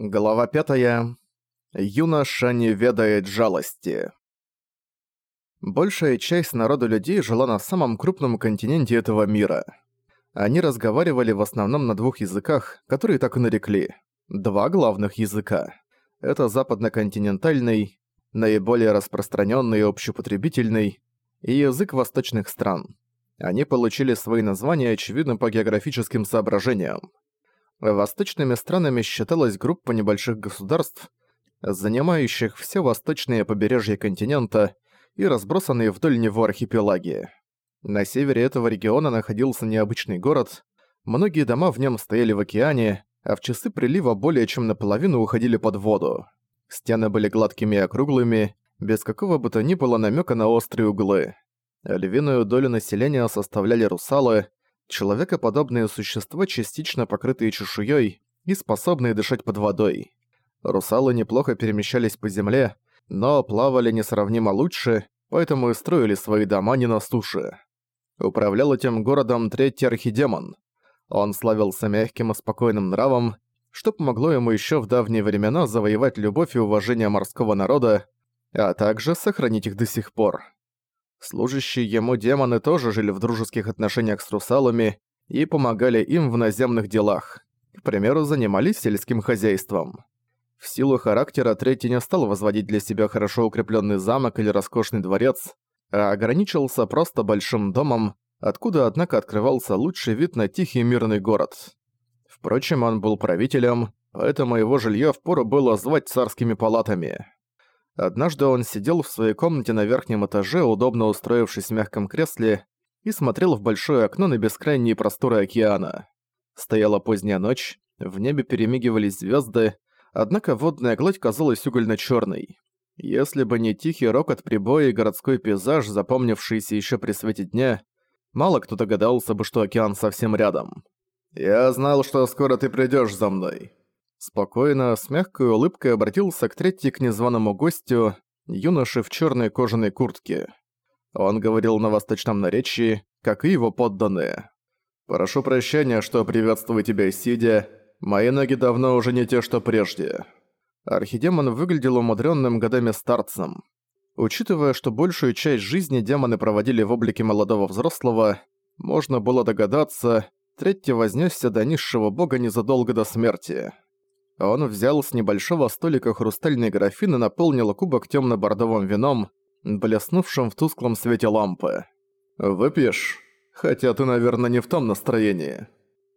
Глава пятая. Юноша не ведает жалости. Большая часть народу людей жила на самом крупном континенте этого мира. Они разговаривали в основном на двух языках, которые так и нарекли. Два главных языка. Это западно-континентальный, наиболее распространенный и общепотребительный, и язык восточных стран. Они получили свои названия, очевидно, по географическим соображениям. Восточными странами считалась группа небольших государств, занимающих все восточное побережье континента и разбросанные вдоль него архипелаги. На севере этого региона находился необычный город, многие дома в нем стояли в океане, а в часы прилива более чем наполовину уходили под воду. Стены были гладкими и округлыми, без какого бы то ни было намека на острые углы. Львиную долю населения составляли русалы, Человекоподобные существа, частично покрытые чешуей и способные дышать под водой. Русалы неплохо перемещались по земле, но плавали несравнимо лучше, поэтому и строили свои дома не на суше. Управлял этим городом третий архидемон. Он славился мягким и спокойным нравом, что помогло ему еще в давние времена завоевать любовь и уважение морского народа, а также сохранить их до сих пор. Служащие ему демоны тоже жили в дружеских отношениях с русалами и помогали им в наземных делах. К примеру, занимались сельским хозяйством. В силу характера третий не стал возводить для себя хорошо укрепленный замок или роскошный дворец, а ограничился просто большим домом, откуда, однако, открывался лучший вид на тихий мирный город. Впрочем, он был правителем, поэтому его жилье впору было звать царскими палатами. Однажды он сидел в своей комнате на верхнем этаже, удобно устроившись в мягком кресле, и смотрел в большое окно на бескрайние просторы океана. Стояла поздняя ночь, в небе перемигивались звезды, однако водная гладь казалась угольно черной Если бы не тихий рокот прибоя и городской пейзаж, запомнившийся еще при свете дня, мало кто догадался бы, что океан совсем рядом. «Я знал, что скоро ты придешь за мной», Спокойно, с мягкой улыбкой обратился к третьей к незваному гостю, юноше в черной кожаной куртке. Он говорил на восточном наречии, как и его подданные. «Прошу прощения, что приветствую тебя сидя. Мои ноги давно уже не те, что прежде». Архидемон выглядел умудренным годами старцем. Учитывая, что большую часть жизни демоны проводили в облике молодого взрослого, можно было догадаться, третий вознесся до низшего бога незадолго до смерти. Он взял с небольшого столика хрустальный графин и наполнил кубок тёмно-бордовым вином, блеснувшим в тусклом свете лампы. «Выпьешь? Хотя ты, наверное, не в том настроении».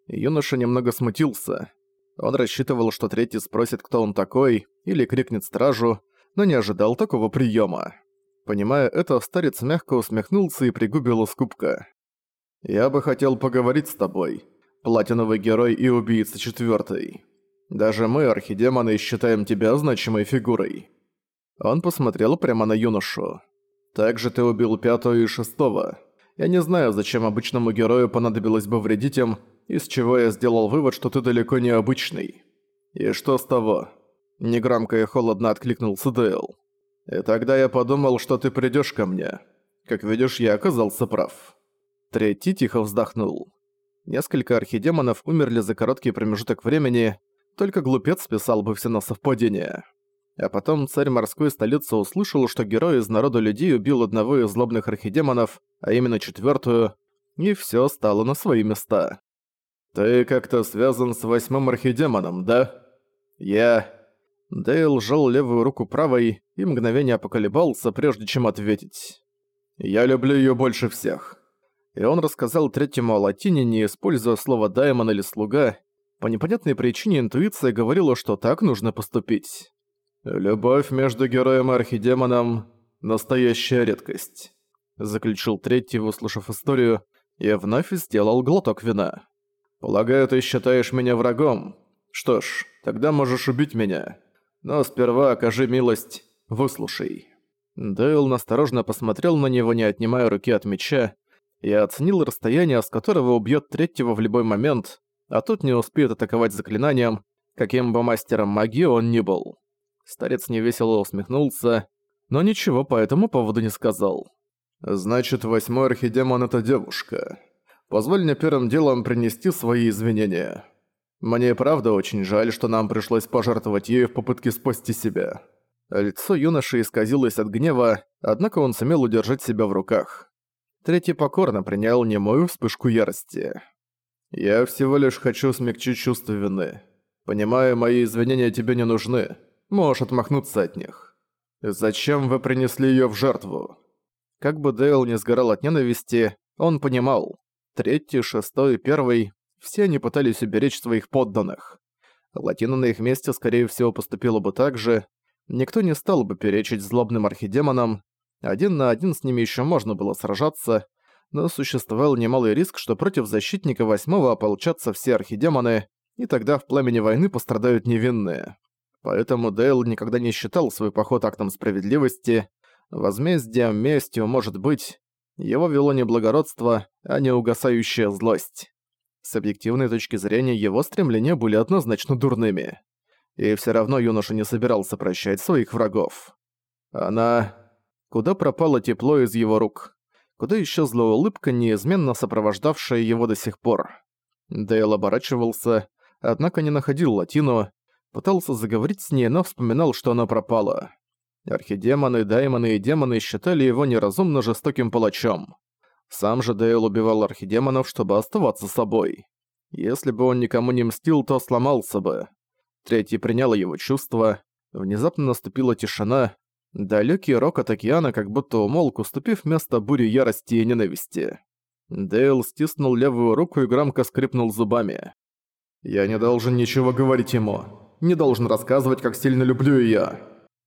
Юноша немного смутился. Он рассчитывал, что третий спросит, кто он такой, или крикнет стражу, но не ожидал такого приема. Понимая это, старец мягко усмехнулся и пригубил из кубка. «Я бы хотел поговорить с тобой, платиновый герой и убийца четвёртой». Даже мы, архидемоны, считаем тебя значимой фигурой». Он посмотрел прямо на юношу. «Также ты убил пятого и шестого. Я не знаю, зачем обычному герою понадобилось бы вредить им, из чего я сделал вывод, что ты далеко не обычный. И что с того?» Негромко и холодно откликнулся Дейл. «И тогда я подумал, что ты придёшь ко мне. Как видишь, я оказался прав». Третий тихо вздохнул. Несколько архидемонов умерли за короткий промежуток времени, только глупец списал бы все на совпадение. А потом царь морской столицы услышал, что герой из народа людей убил одного из злобных архидемонов, а именно четвертую, и все стало на свои места. «Ты как-то связан с восьмым архидемоном, да?» «Я...» Дейл сжал левую руку правой и мгновение поколебался, прежде чем ответить. «Я люблю ее больше всех». И он рассказал третьему о латине, не используя слово «даймон» или «слуга», по непонятной причине интуиция говорила, что так нужно поступить. «Любовь между героем и архидемоном – настоящая редкость», – заключил третий, выслушав историю, и вновь сделал глоток вина. «Полагаю, ты считаешь меня врагом? Что ж, тогда можешь убить меня. Но сперва окажи милость, выслушай». Дейл насторожно посмотрел на него, не отнимая руки от меча, и оценил расстояние, с которого убьет третьего в любой момент, а тут не успеет атаковать заклинанием, каким бы мастером магии он ни был. Старец невесело усмехнулся, но ничего по этому поводу не сказал. «Значит, восьмой архидемон — это девушка. Позволь мне первым делом принести свои извинения». Мне правда очень жаль, что нам пришлось пожертвовать ею в попытке спасти себя». Лицо юноши исказилось от гнева, однако он сумел удержать себя в руках. Третий покорно принял немую вспышку ярости. «Я всего лишь хочу смягчить чувство вины. Понимаю, мои извинения тебе не нужны. Можешь отмахнуться от них. Зачем вы принесли её в жертву?» Как бы Дейл не сгорал от ненависти, он понимал. Третий, шестой, первый – все они пытались уберечь своих подданных. Латина на их месте, скорее всего, поступила бы так же. Никто не стал бы перечить злобным архидемонам. Один на один с ними ещё можно было сражаться, но существовал немалый риск, что против защитника восьмого ополчатся все архидемоны, и тогда в пламени войны пострадают невинные. Поэтому Дейл никогда не считал свой поход актом справедливости, возмездием, местью, может быть. Его вело не благородство, а не угасающая злость. С объективной точки зрения его стремления были однозначно дурными. И все равно юноша не собирался прощать своих врагов. Она... Куда пропало тепло из его рук? Куда исчезла улыбка, неизменно сопровождавшая его до сих пор? Дейл оборачивался, однако не находил Латину, пытался заговорить с ней, но вспоминал, что она пропала. Архидемоны, даймоны и демоны считали его неразумно жестоким палачом. Сам же Дейл убивал архидемонов, чтобы оставаться собой. Если бы он никому не мстил, то сломался бы. Третий принял его чувства. Внезапно наступила тишина, Далёкий рокот океана как будто умолк, уступив место буре ярости и ненависти. Дейл стиснул левую руку и громко скрипнул зубами. «Я не должен ничего говорить ему. Не должен рассказывать, как сильно люблю её!»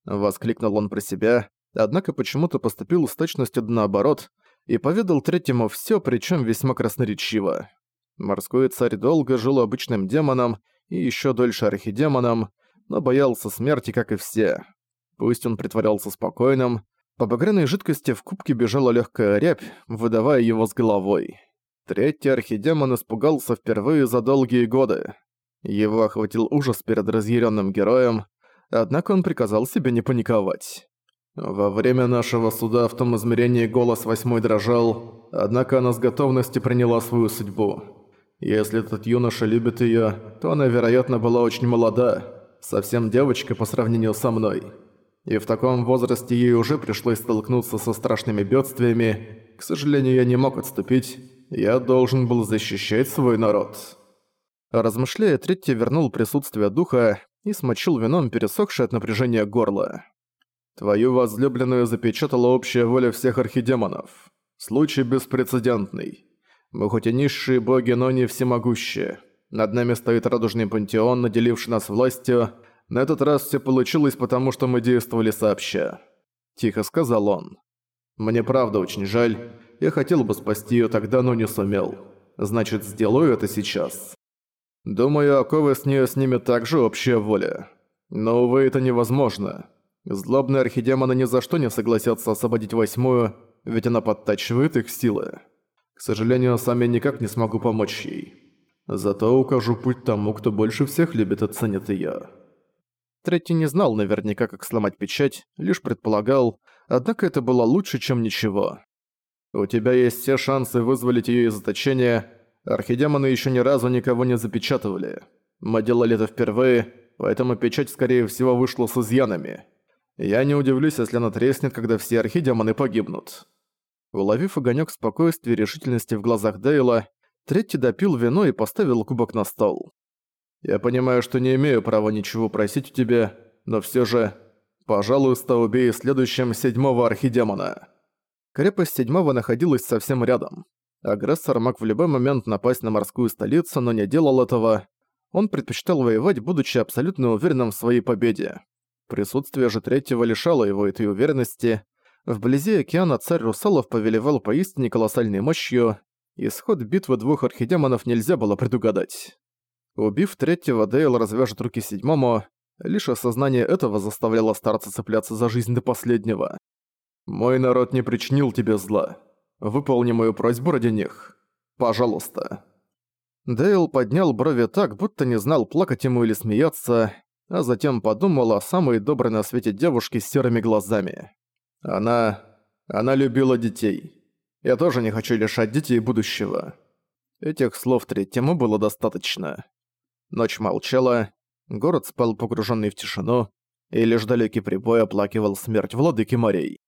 Воскликнул он про себя, однако почему-то поступил с точностью да наоборот и поведал третьему всё, причём весьма красноречиво. Морской царь долго жил обычным демоном и ещё дольше архидемоном, но боялся смерти, как и все. Пусть он притворялся спокойным, по багряной жидкости в кубке бежала легкая рябь, выдавая его с головой. Третий архидемон испугался впервые за долгие годы. Его охватил ужас перед разъяренным героем, однако он приказал себе не паниковать. Во время нашего суда в том измерении голос восьмой дрожал, однако она с готовностью приняла свою судьбу. Если этот юноша любит ее, то она, вероятно, была очень молода, совсем девочка по сравнению со мной и в таком возрасте ей уже пришлось столкнуться со страшными бедствиями. К сожалению, я не мог отступить, я должен был защищать свой народ. Размышляя, Третий вернул присутствие духа и смочил вином пересохшее от напряжения горло. «Твою возлюбленную запечатала общая воля всех архидемонов. Случай беспрецедентный. Мы хоть и низшие боги, но не всемогущие. Над нами стоит радужный пантеон, наделивший нас властью, на этот раз все получилось потому, что мы действовали сообща. Тихо сказал он. Мне правда очень жаль. Я хотел бы спасти ее тогда, но не сумел. Значит, сделаю это сейчас. Думаю, оковы с нее снимет также общая воля. Но, увы, это невозможно. Злобные архидемоны ни за что не согласятся освободить восьмую, ведь она подтачивает их силы. К сожалению, сам я никак не смогу помочь ей. Зато укажу путь тому, кто больше всех любит и ценит её. Третий не знал наверняка, как сломать печать, лишь предполагал, однако это было лучше, чем ничего. «У тебя есть все шансы вызволить её из заточения. Архидемоны ещё ни разу никого не запечатывали. Мы делали это впервые, поэтому печать, скорее всего, вышла с изъянами. Я не удивлюсь, если она треснет, когда все архидемоны погибнут». Уловив огонёк спокойствия и решительности в глазах Дейла, Третий допил вино и поставил кубок на стол. Я понимаю, что не имею права ничего просить у тебя, но все же... Пожалуйста, убей следующим седьмого архидемона». Крепость седьмого находилась совсем рядом. Агрессор мог в любой момент напасть на морскую столицу, но не делал этого. Он предпочитал воевать, будучи абсолютно уверенным в своей победе. Присутствие же третьего лишало его этой уверенности. Вблизи океана царь русалов повелевал поистине колоссальной мощью, исход битвы двух архидемонов нельзя было предугадать. Убив третьего, Дейл развяжет руки седьмому, лишь осознание этого заставляло старца цепляться за жизнь до последнего. «Мой народ не причинил тебе зла. Выполни мою просьбу ради них. Пожалуйста». Дейл поднял брови так, будто не знал, плакать ему или смеяться, а затем подумал о самой доброй на свете девушке с серыми глазами. Она... она любила детей. Я тоже не хочу лишать детей будущего. Этих слов третьему было достаточно. Ночь молчала, город спал погруженный в тишину, и лишь далекий прибой оплакивал смерть владыки морей.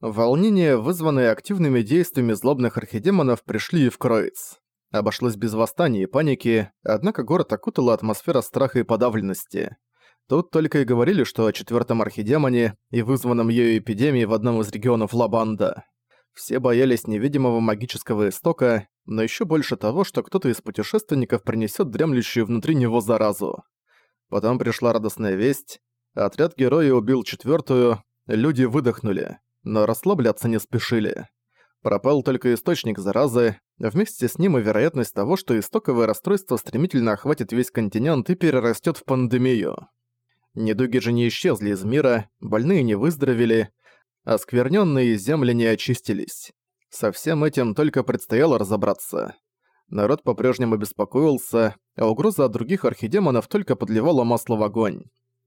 Волнения, вызванные активными действиями злобных архидемонов, пришли и в Кроиц. Обошлось без восстания и паники, однако город окутала атмосфера страха и подавленности. Тут только и говорили, что о четвертом архидемоне и вызванном ею эпидемии в одном из регионов Лабанда. Все боялись невидимого магического истока, но еще больше того, что кто-то из путешественников принесет дремлющую внутри него заразу. Потом пришла радостная весть. Отряд героя убил четвертую, люди выдохнули, но расслабляться не спешили. Пропал только источник заразы, вместе с ним и вероятность того, что истоковое расстройство стремительно охватит весь континент и перерастет в пандемию. Недуги же не исчезли из мира, больные не выздоровели, оскверненные земли не очистились. Со всем этим только предстояло разобраться. Народ по-прежнему беспокоился, а угроза от других архидемонов только подливала масло в огонь.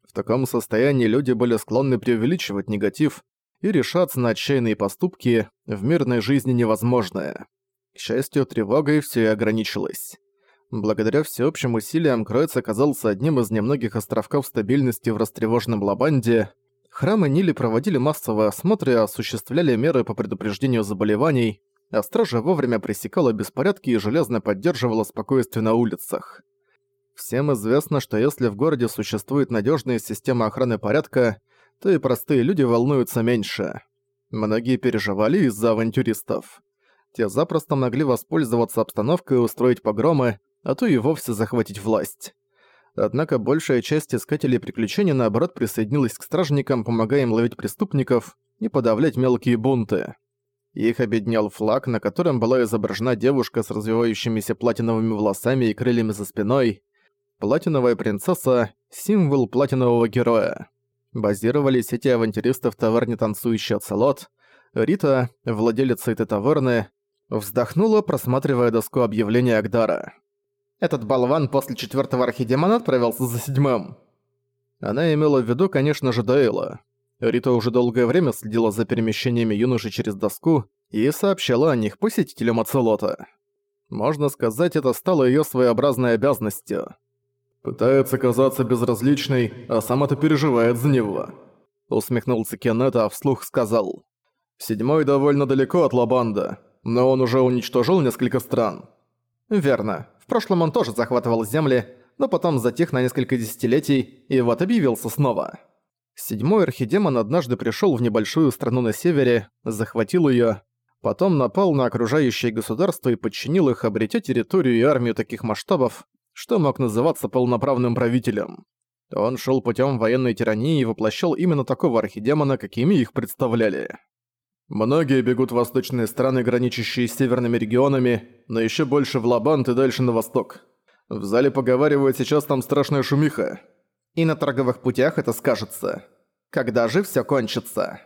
В таком состоянии люди были склонны преувеличивать негатив и решаться на отчаянные поступки, в мирной жизни невозможное. К счастью, тревогой все и ограничилось. Благодаря всеобщим усилиям Кроиц оказался одним из немногих островков стабильности в растревоженном Лабанде. Храмы Нили проводили массовые осмотры и осуществляли меры по предупреждению заболеваний, а стража вовремя пресекала беспорядки и железно поддерживала спокойствие на улицах. Всем известно, что если в городе существует надежная система охраны порядка, то и простые люди волнуются меньше. Многие переживали из-за авантюристов. Те запросто могли воспользоваться обстановкой и устроить погромы, а то и вовсе захватить власть. Однако большая часть искателей приключений наоборот присоединилась к стражникам, помогая им ловить преступников и подавлять мелкие бунты. Их объединял флаг, на котором была изображена девушка с развивающимися платиновыми волосами и крыльями за спиной. Платиновая принцесса – символ платинового героя. Базировались эти авантюристы в таверне «Танцующий оцелот». Рита, владелица этой таверны, вздохнула, просматривая доску объявления Агдара. Этот болван после четвертого архидемона отправился за седьмым. Она имела в виду, конечно же, Дейла. Рита уже долгое время следила за перемещениями юноши через доску и сообщала о них посетителям Ацелота. Можно сказать, это стало её своеобразной обязанностью. «Пытается казаться безразличной, а сам это переживает за него», — усмехнулся Кеннет, а вслух сказал. «Седьмой довольно далеко от Лабанда, но он уже уничтожил несколько стран». «Верно прошлом он тоже захватывал земли, но потом затих на несколько десятилетий и вот объявился снова. Седьмой архидемон однажды пришёл в небольшую страну на севере, захватил её, потом напал на окружающие государства и подчинил их, обретя территорию и армию таких масштабов, что мог называться полноправным правителем. Он шёл путём военной тирании и воплощал именно такого архидемона, какими их представляли. Многие бегут в восточные страны, граничащие с северными регионами, но еще больше в Лабант и дальше на восток. В зале поговаривают, сейчас там страшная шумиха. И на торговых путях это скажется. Когда же все кончится?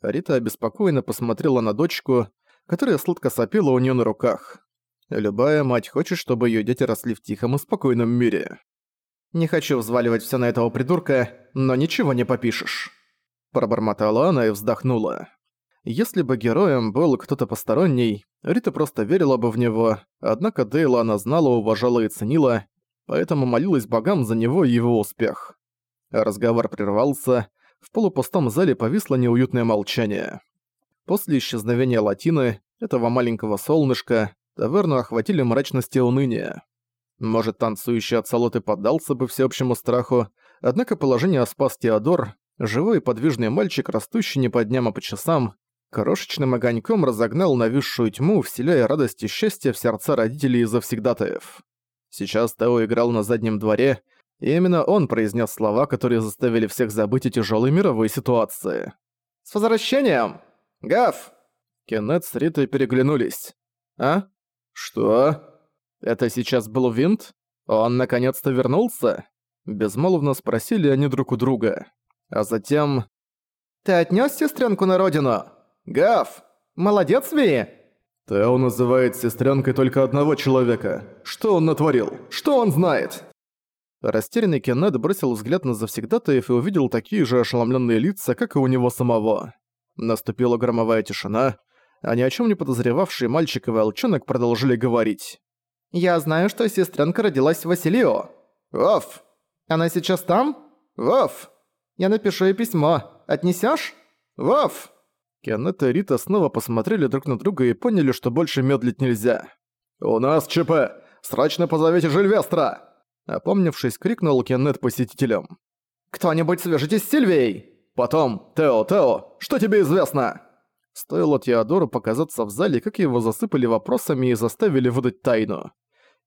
Рита обеспокоенно посмотрела на дочку, которая сладко сопела у нее на руках. Любая мать хочет, чтобы ее дети росли в тихом и спокойном мире. «Не хочу взваливать все на этого придурка, но ничего не попишешь». Пробормотала она и вздохнула. Если бы героем был кто-то посторонний, Рита просто верила бы в него, однако Дейла она знала, уважала и ценила, поэтому молилась богам за него и его успех. Разговор прервался, в полупустом зале повисло неуютное молчание. После исчезновения Латины, этого маленького солнышка, таверну охватили мрачность и уныние. Может, танцующий от и поддался бы всеобщему страху, однако положение спас Теодор, живой и подвижный мальчик, растущий не по дням, а по часам, крошечным огоньком разогнал нависшую тьму, вселяя радость и счастье в сердца родителей и завсегдатаев. Сейчас Тео играл на заднем дворе, и именно он произнес слова, которые заставили всех забыть о тяжелой мировой ситуации. «С возвращением! Гав!» Кеннет с Ритой переглянулись. «А? Что? Это сейчас был Винт? Он наконец-то вернулся?» Безмолвно спросили они друг у друга. А затем... «Ты отнёс сестренку на родину?» «Гав! Молодец, Ви!» Тео называет сестренкой только одного человека. Что он натворил? Что он знает? Растерянный Кеннет бросил взгляд на завсегдатаев и увидел такие же ошеломленные лица, как и у него самого. Наступила громовая тишина, а ни о чем не подозревавший мальчик и волчонок продолжили говорить. «Я знаю, что сестренка родилась в Василио». «Оф!» «Она сейчас там?» «Оф!» «Я напишу ей письмо. Отнесешь? «Оф!» Кеннет и Рита снова посмотрели друг на друга и поняли, что больше медлить нельзя. «У нас ЧП! Срочно позовите Жильвестра!» Опомнившись, крикнул Кеннет посетителям. «Кто-нибудь свяжитесь с Сильвией!» «Потом, Тео, Тео, что тебе известно?» Стоило Теодору показаться в зале, как его засыпали вопросами и заставили выдать тайну.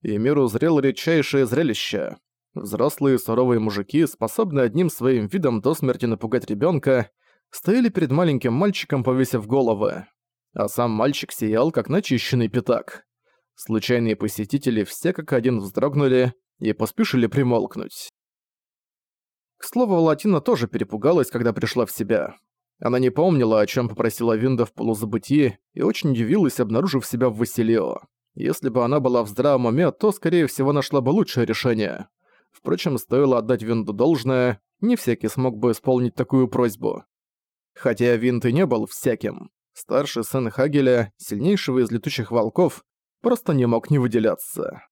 И мир узрел редчайшее зрелище. Взрослые суровые мужики, способные одним своим видом до смерти напугать ребенка, стояли перед маленьким мальчиком, повесив головы. А сам мальчик сиял, как начищенный пятак. Случайные посетители все как один вздрогнули и поспешили примолкнуть. К слову, Латина тоже перепугалась, когда пришла в себя. Она не помнила, о чем попросила Винда в полузабытии, и очень удивилась, обнаружив себя в Василио. Если бы она была в здравом уме, то, скорее всего, нашла бы лучшее решение. Впрочем, стоило отдать Винду должное, не всякий смог бы исполнить такую просьбу. Хотя Винт и не был всяким. Старший сын Хагеля, сильнейшего из летучих волков, просто не мог не выделяться.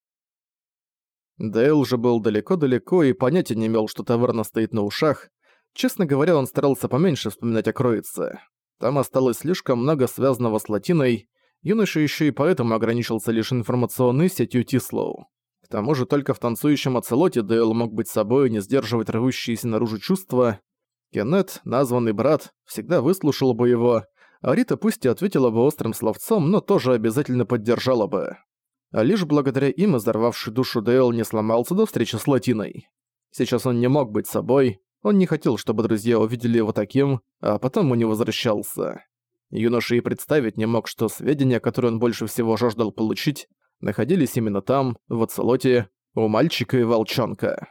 Дейл же был далеко-далеко и понятия не имел, что таверна стоит на ушах. Честно говоря, он старался поменьше вспоминать о Кроице. Там осталось слишком много связанного с латиной, юноша еще и поэтому ограничился лишь информационной сетью Тислоу. К тому же только в танцующем оцелоте Дейл мог быть собой и не сдерживать рвущиеся наружу чувства. Кеннет, названный брат, всегда выслушал бы его, а Рита пусть и ответила бы острым словцом, но тоже обязательно поддержала бы. А лишь благодаря им изорвавший душу Дейл не сломался до встречи с Латиной. Сейчас он не мог быть собой, он не хотел, чтобы друзья увидели его таким, а потом не возвращался. Юноша и представить не мог, что сведения, которые он больше всего жаждал получить, находились именно там, в Ацелоте, у мальчика и волчонка.